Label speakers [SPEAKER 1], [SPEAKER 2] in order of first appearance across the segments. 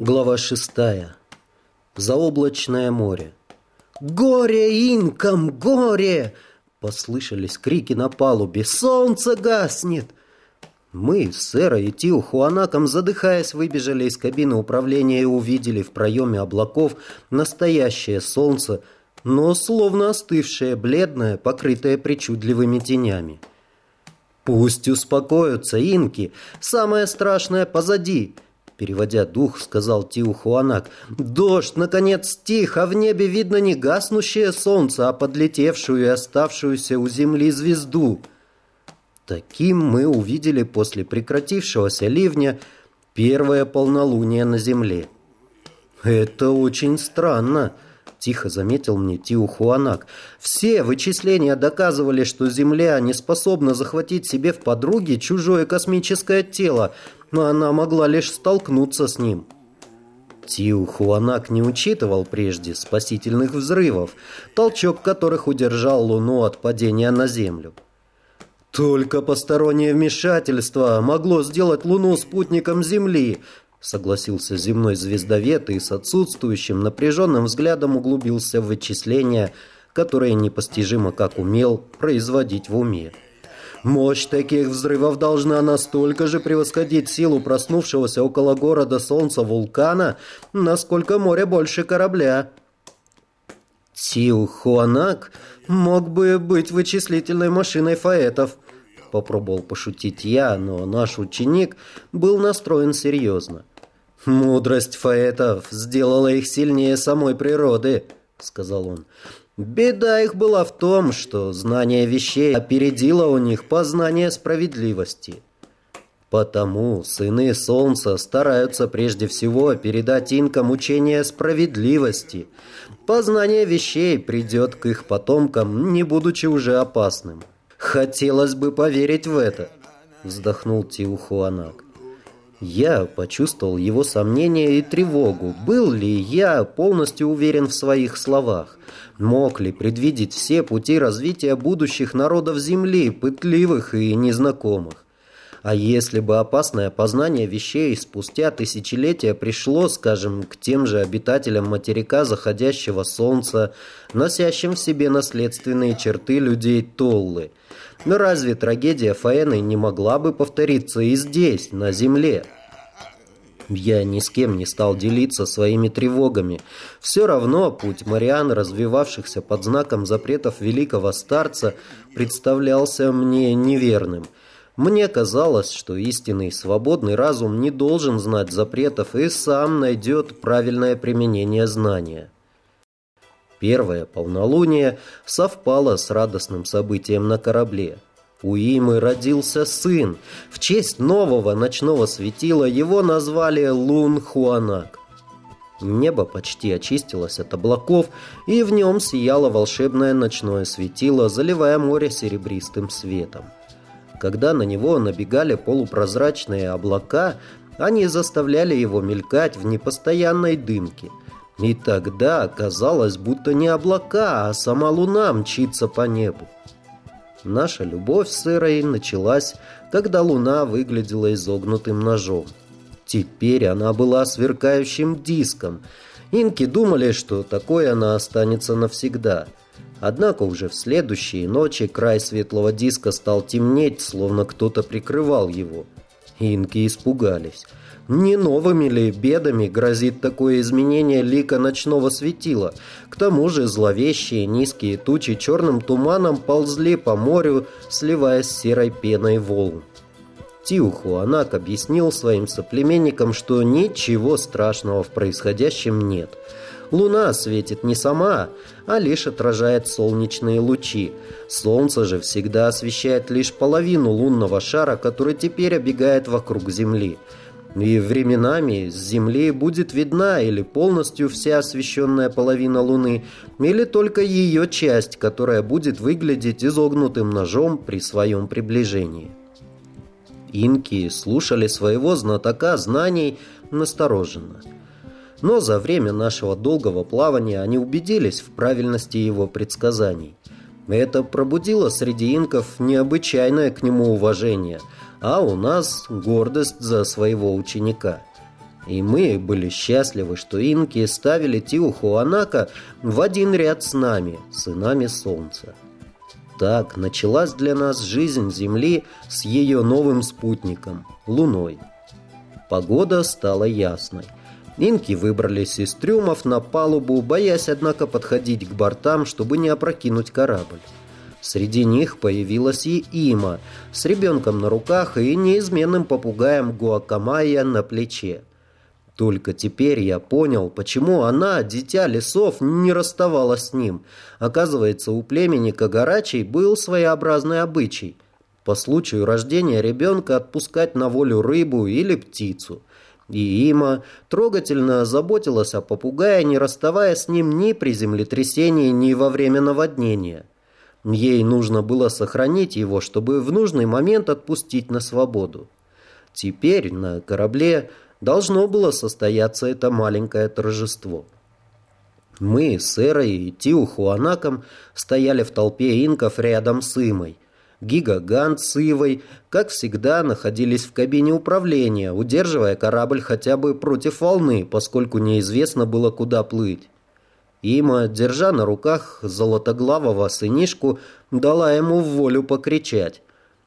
[SPEAKER 1] Глава шестая. Заоблачное море. «Горе инкам, горе!» Послышались крики на палубе. «Солнце гаснет!» Мы с Сэрой и Тиухуанаком, задыхаясь, выбежали из кабины управления и увидели в проеме облаков настоящее солнце, но словно остывшее, бледное, покрытое причудливыми тенями. «Пусть успокоятся инки, самое страшное позади!» Переводя дух, сказал Тиухуанак. «Дождь, наконец, стих, а в небе видно не гаснущее солнце, а подлетевшую и оставшуюся у земли звезду». Таким мы увидели после прекратившегося ливня первое полнолуние на земле. «Это очень странно», — тихо заметил мне Тиухуанак. «Все вычисления доказывали, что Земля не способна захватить себе в подруги чужое космическое тело, но она могла лишь столкнуться с ним. Тиу Хуанак не учитывал прежде спасительных взрывов, толчок которых удержал Луну от падения на Землю. «Только постороннее вмешательство могло сделать Луну спутником Земли», согласился земной звездовед и с отсутствующим напряженным взглядом углубился в вычисления, которые непостижимо как умел производить в уме. Мощь таких взрывов должна настолько же превосходить силу проснувшегося около города Солнца вулкана, насколько море больше корабля. Сиу Хуанак мог бы быть вычислительной машиной фаэтов, попробовал пошутить я, но наш ученик был настроен серьезно. Мудрость фаэтов сделала их сильнее самой природы, сказал он. Беда их была в том, что знание вещей опередило у них познание справедливости. Потому сыны солнца стараются прежде всего передать инкам учение справедливости. Познание вещей придет к их потомкам, не будучи уже опасным. Хотелось бы поверить в это, вздохнул Тиухуанак. Я почувствовал его сомнения и тревогу. Был ли я полностью уверен в своих словах? Мог ли предвидеть все пути развития будущих народов Земли, пытливых и незнакомых? А если бы опасное познание вещей спустя тысячелетия пришло, скажем, к тем же обитателям материка заходящего солнца, носящим в себе наследственные черты людей Толлы, но разве трагедия Фаэны не могла бы повториться и здесь, на земле? Я ни с кем не стал делиться своими тревогами. Все равно путь Мариан, развивавшихся под знаком запретов великого старца, представлялся мне неверным. Мне казалось, что истинный свободный разум не должен знать запретов и сам найдет правильное применение знания. Первое полнолуние совпало с радостным событием на корабле. У Имы родился сын. В честь нового ночного светила его назвали Лун Хуанак. Небо почти очистилось от облаков, и в нем сияло волшебное ночное светило, заливая море серебристым светом. Когда на него набегали полупрозрачные облака, они заставляли его мелькать в непостоянной дымке – и тогда казалось, будто не облака, а сама луна мчится по небу. Наша любовь с Ирой началась, когда луна выглядела изогнутым ножом. Теперь она была сверкающим диском. Инки думали, что такой она останется навсегда. Однако уже в следующие ночи край светлого диска стал темнеть, словно кто-то прикрывал его. Инки испугались. Не новыми ли бедами грозит такое изменение лика ночного светила? К тому же зловещие низкие тучи черным туманом ползли по морю, сливаясь с серой пеной волн. Тиухуанак объяснил своим соплеменникам, что ничего страшного в происходящем нет. Луна светит не сама, а лишь отражает солнечные лучи. Солнце же всегда освещает лишь половину лунного шара, который теперь обегает вокруг Земли и временами с Земли будет видна или полностью вся освещенная половина Луны, или только ее часть, которая будет выглядеть изогнутым ножом при своем приближении. Инки слушали своего знатока знаний настороженно. Но за время нашего долгого плавания они убедились в правильности его предсказаний. Это пробудило среди инков необычайное к нему уважение – а у нас гордость за своего ученика. И мы были счастливы, что инки ставили Тиухуанака в один ряд с нами, сынами Солнца. Так началась для нас жизнь Земли с ее новым спутником – Луной. Погода стала ясной. Инки выбрались из трюмов на палубу, боясь, однако, подходить к бортам, чтобы не опрокинуть корабль. Среди них появилась и Има с ребенком на руках и неизменным попугаем Гуакамая на плече. Только теперь я понял, почему она, дитя лесов, не расставалась с ним. Оказывается, у племени Кагарачей был своеобразный обычай. По случаю рождения ребенка отпускать на волю рыбу или птицу. И Има трогательно заботилась о попугае, не расставаясь с ним ни при землетрясении, ни во время наводнения. Ей нужно было сохранить его, чтобы в нужный момент отпустить на свободу. Теперь на корабле должно было состояться это маленькое торжество. Мы с Эрой и Тиухуанаком стояли в толпе инков рядом с Имой. Гигагант с Ивой, как всегда, находились в кабине управления, удерживая корабль хотя бы против волны, поскольку неизвестно было, куда плыть. Има, держа на руках золотоглавого сынишку, дала ему волю покричать.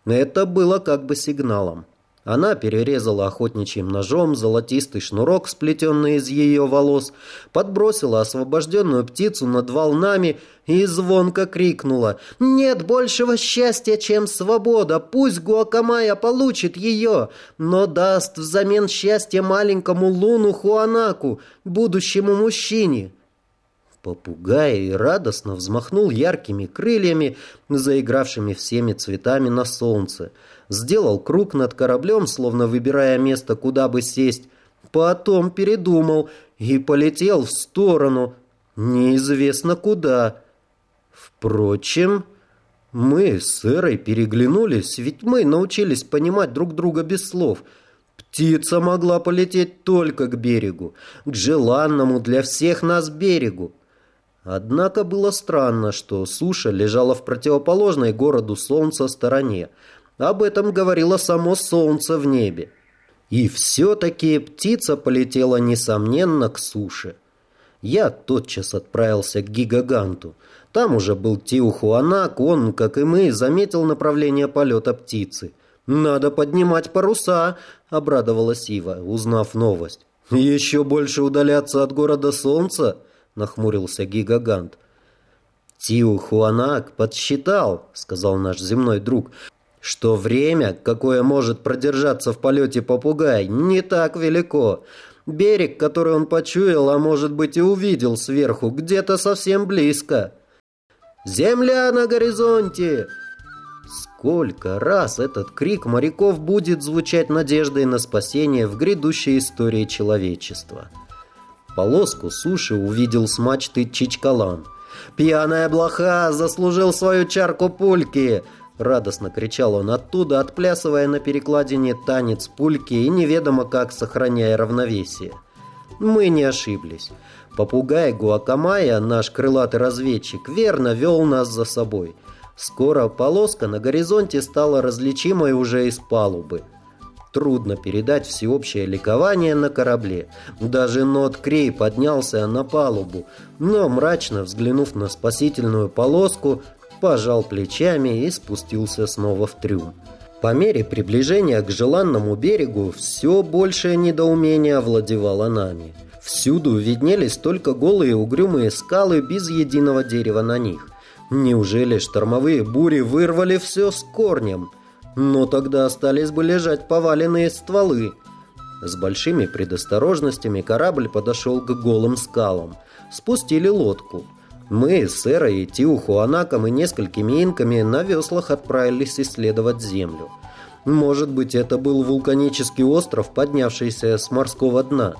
[SPEAKER 1] Это было как бы сигналом. Она перерезала охотничьим ножом золотистый шнурок, сплетенный из ее волос, подбросила освобожденную птицу над волнами и звонко крикнула «Нет большего счастья, чем свобода! Пусть Гуакамая получит ее, но даст взамен счастья маленькому Луну Хуанаку, будущему мужчине!» Попугай радостно взмахнул яркими крыльями, заигравшими всеми цветами на солнце. Сделал круг над кораблем, словно выбирая место, куда бы сесть. Потом передумал и полетел в сторону, неизвестно куда. Впрочем, мы с Эрой переглянулись, ведь мы научились понимать друг друга без слов – Птица могла полететь только к берегу, к желанному для всех нас берегу. Однако было странно, что суша лежала в противоположной городу Солнца стороне. Об этом говорило само Солнце в небе. И все-таки птица полетела, несомненно, к суше. Я тотчас отправился к Гигаганту. Там уже был Тиухуанак, он, как и мы, заметил направление полета птицы. «Надо поднимать паруса», — обрадовалась Ива, узнав новость. «Еще больше удаляться от города Солнца?» — нахмурился Гигагант. «Тиу Хуанак подсчитал», — сказал наш земной друг, «что время, какое может продержаться в полете попугай, не так велико. Берег, который он почуял, а может быть и увидел сверху, где-то совсем близко». «Земля на горизонте!» Сколько раз этот крик моряков будет звучать надеждой на спасение в грядущей истории человечества. Полоску суши увидел с мачты Чичкалан. «Пьяная блоха! Заслужил свою чарку пульки!» Радостно кричал он оттуда, отплясывая на перекладине танец пульки и неведомо как сохраняя равновесие. Мы не ошиблись. Попугай Гуакамая, наш крылатый разведчик, верно вел нас за собой. Скоро полоска на горизонте стала различимой уже из палубы. Трудно передать всеобщее ликование на корабле. Даже Нот Крей поднялся на палубу, но, мрачно взглянув на спасительную полоску, пожал плечами и спустился снова в трюм. По мере приближения к желанному берегу все большее недоумение овладевало нами. Всюду виднелись только голые угрюмые скалы без единого дерева на них. Неужели штормовые бури вырвали все с корнем – но тогда остались бы лежать поваленные стволы. С большими предосторожностями корабль подошел к голым скалам. Спустили лодку. Мы с Эрой и Тиухуанаком и несколькими инками на веслах отправились исследовать землю. Может быть, это был вулканический остров, поднявшийся с морского дна.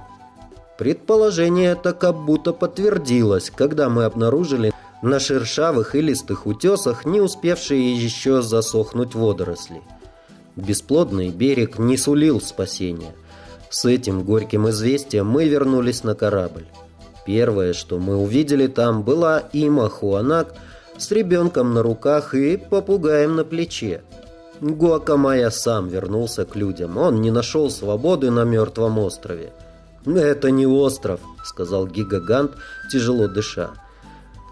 [SPEAKER 1] Предположение это как будто подтвердилось, когда мы обнаружили на шершавых и листых утесах, не успевшие еще засохнуть водоросли. Бесплодный берег не сулил спасения. С этим горьким известием мы вернулись на корабль. Первое, что мы увидели там, была Има Хуанак с ребенком на руках и попугаем на плече. Гуакамая сам вернулся к людям. Он не нашел свободы на мертвом острове. «Это не остров», — сказал Гигагант, тяжело дыша.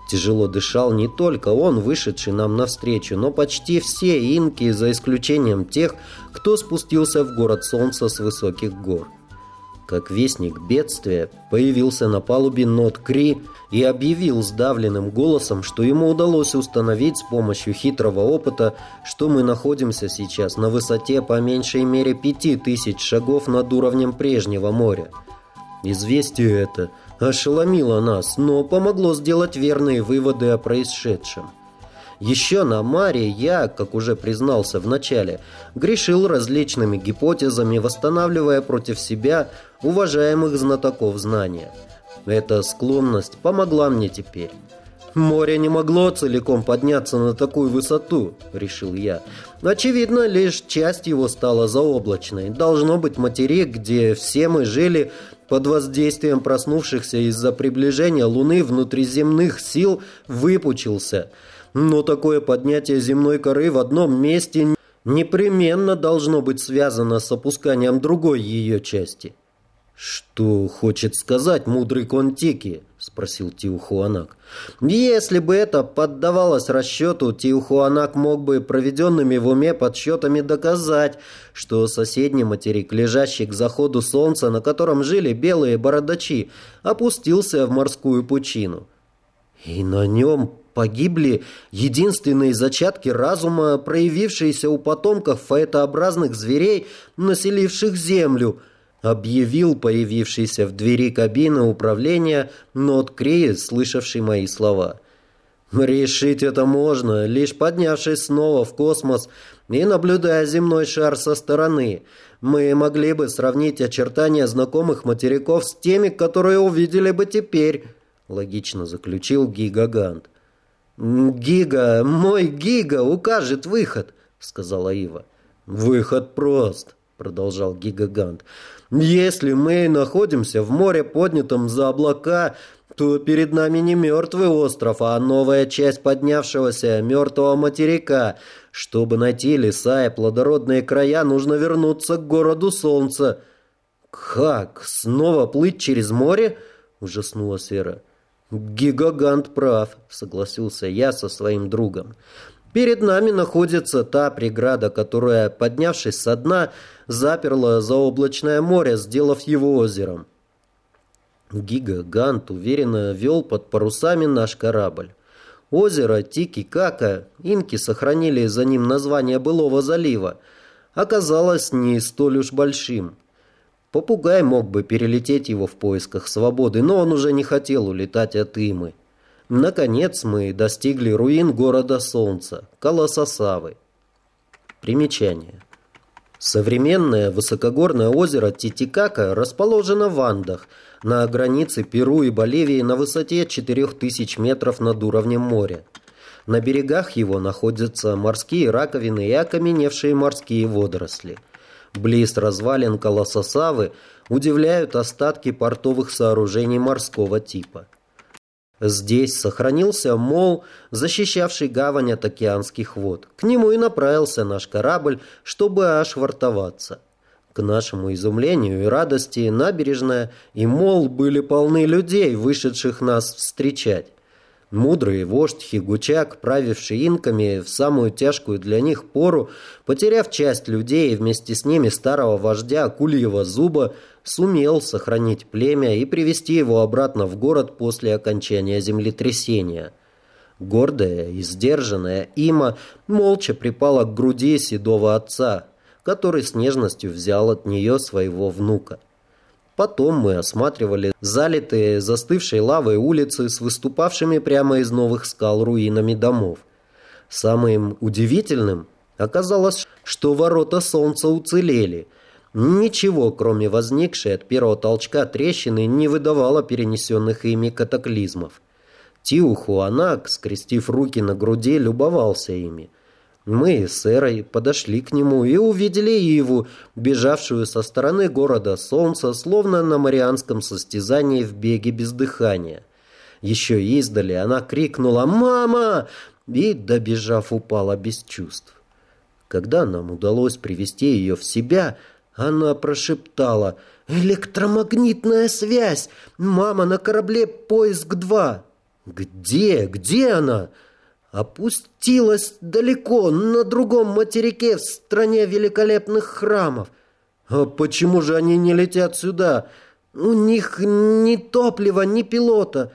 [SPEAKER 1] Тяжело дышал не только он, вышедший нам навстречу, но почти все инки, за исключением тех, кто спустился в город солнца с высоких гор. Как вестник бедствия, появился на палубе Нот Кри и объявил сдавленным голосом, что ему удалось установить с помощью хитрого опыта, что мы находимся сейчас на высоте по меньшей мере пяти тысяч шагов над уровнем прежнего моря. Известие это – ошеломило нас, но помогло сделать верные выводы о происшедшем. Еще на Маре я, как уже признался в начале, грешил различными гипотезами, восстанавливая против себя уважаемых знатоков знания. Эта склонность помогла мне теперь. «Море не могло целиком подняться на такую высоту», — решил я. «Очевидно, лишь часть его стала заоблачной. Должно быть материк, где все мы жили под воздействием проснувшихся из-за приближения Луны внутриземных сил выпучился. Но такое поднятие земной коры в одном месте непременно должно быть связано с опусканием другой ее части. «Что хочет сказать мудрый Контики?» — спросил Тиухуанак. «Если бы это поддавалось расчету, Тиухуанак мог бы проведенными в уме подсчетами доказать, что соседний материк, лежащий к заходу солнца, на котором жили белые бородачи, опустился в морскую пучину. И на нем погибли единственные зачатки разума, проявившиеся у потомков фаэтообразных зверей, населивших Землю — объявил появившийся в двери кабины управления Нот Криес, слышавший мои слова. «Решить это можно, лишь поднявшись снова в космос и наблюдая земной шар со стороны. Мы могли бы сравнить очертания знакомых материков с теми, которые увидели бы теперь», — логично заключил Гигагант. «Гига, мой Гига укажет выход», — сказала Ива. «Выход прост», — продолжал Гигагант. Если мы находимся в море, поднятом за облака, то перед нами не мертвый остров, а новая часть поднявшегося мертвого материка. Чтобы найти леса и плодородные края, нужно вернуться к городу солнца. «Как? Снова плыть через море?» – ужаснулась Вера. «Гигагант прав», – согласился я со своим другом. Перед нами находится та преграда, которая, поднявшись со дна, заперла заоблачное море, сделав его озером. Гига Гант уверенно вел под парусами наш корабль. Озеро Тики-Кака, инки сохранили за ним название былого залива, оказалось не столь уж большим. Попугай мог бы перелететь его в поисках свободы, но он уже не хотел улетать от Имы. Наконец мы достигли руин города Солнца, Каласасавы. Примечание. Современное высокогорное озеро Титикака расположено в Андах, на границе Перу и Боливии на высоте 4000 метров над уровнем моря. На берегах его находятся морские раковины и окаменевшие морские водоросли. Близ развалин Каласасавы удивляют остатки портовых сооружений морского типа. Здесь сохранился мол, защищавший гавань от океанских вод. К нему и направился наш корабль, чтобы ошвартоваться. К нашему изумлению и радости набережная и мол были полны людей, вышедших нас встречать. Мудрый вождь Хигучак, правивший инками в самую тяжкую для них пору, потеряв часть людей и вместе с ними старого вождя Кульева Зуба, сумел сохранить племя и привести его обратно в город после окончания землетрясения. Гордая и сдержанная Има молча припала к груди седого отца, который с нежностью взял от нее своего внука. Потом мы осматривали залитые застывшей лавой улицы с выступавшими прямо из новых скал руинами домов. Самым удивительным оказалось, что ворота солнца уцелели. Ничего, кроме возникшей от первого толчка трещины, не выдавало перенесенных ими катаклизмов. Тиухуанак, скрестив руки на груди, любовался ими – мы с Эрой подошли к нему и увидели Иву, бежавшую со стороны города Солнца, словно на марианском состязании в беге без дыхания. Еще издали она крикнула «Мама!» и, добежав, упала без чувств. Когда нам удалось привести ее в себя, Она прошептала «Электромагнитная связь! Мама на корабле «Поиск-2». «Где? Где она?» «Опустилась далеко, на другом материке, в стране великолепных храмов». «А почему же они не летят сюда?» «У них ни топлива, ни пилота».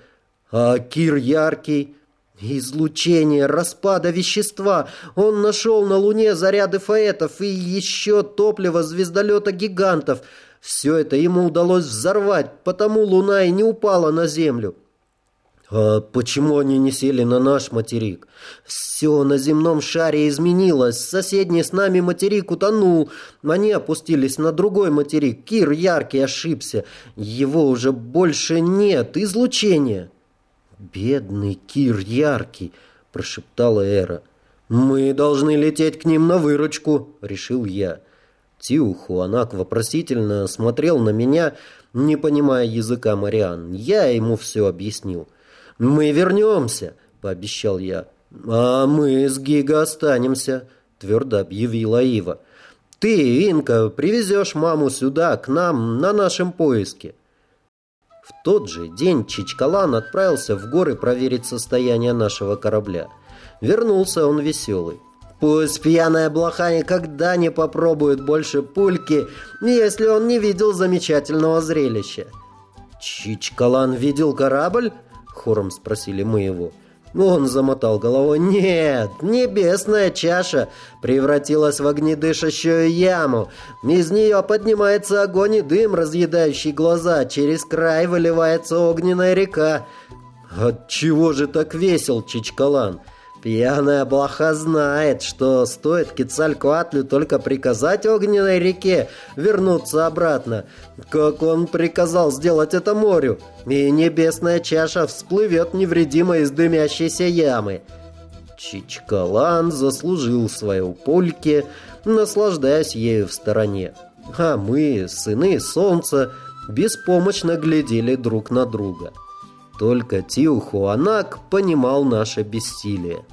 [SPEAKER 1] «А Кир Яркий?» Излучение распада вещества. Он нашел на Луне заряды фаэтов и еще топливо звездолета гигантов. Все это ему удалось взорвать, потому Луна и не упала на Землю. А почему они не сели на наш материк? Все на земном шаре изменилось. Соседний с нами материк утонул. Они опустились на другой материк. Кир яркий ошибся. Его уже больше нет. Излучение. «Бедный Кир Яркий!» – прошептала Эра. «Мы должны лететь к ним на выручку», – решил я. Тиу Хуанак вопросительно смотрел на меня, не понимая языка Мариан. Я ему все объяснил. «Мы вернемся», – пообещал я. «А мы с Гига останемся», – твердо объявила Ива. «Ты, Инка, привезешь маму сюда, к нам, на нашем поиске». В тот же день Чичкалан отправился в горы проверить состояние нашего корабля. Вернулся он веселый. Пусть пьяная блоха никогда не попробует больше пульки, если он не видел замечательного зрелища. «Чичкалан видел корабль?» — хором спросили мы его. Он замотал головой. «Нет, небесная чаша превратилась в огнедышащую яму. Из нее поднимается огонь и дым, разъедающий глаза. Через край выливается огненная река». «Отчего же так весел, Чичкалан?» Пьяная блоха знает, что стоит Кецалькуатлю только приказать огненной реке вернуться обратно, как он приказал сделать это морю, и небесная чаша всплывет невредимо из дымящейся ямы. Чичкалан заслужил свою пульке, наслаждаясь ею в стороне. А мы, сыны солнца, беспомощно глядели друг на друга. Только Тиухуанак понимал наше бессилие.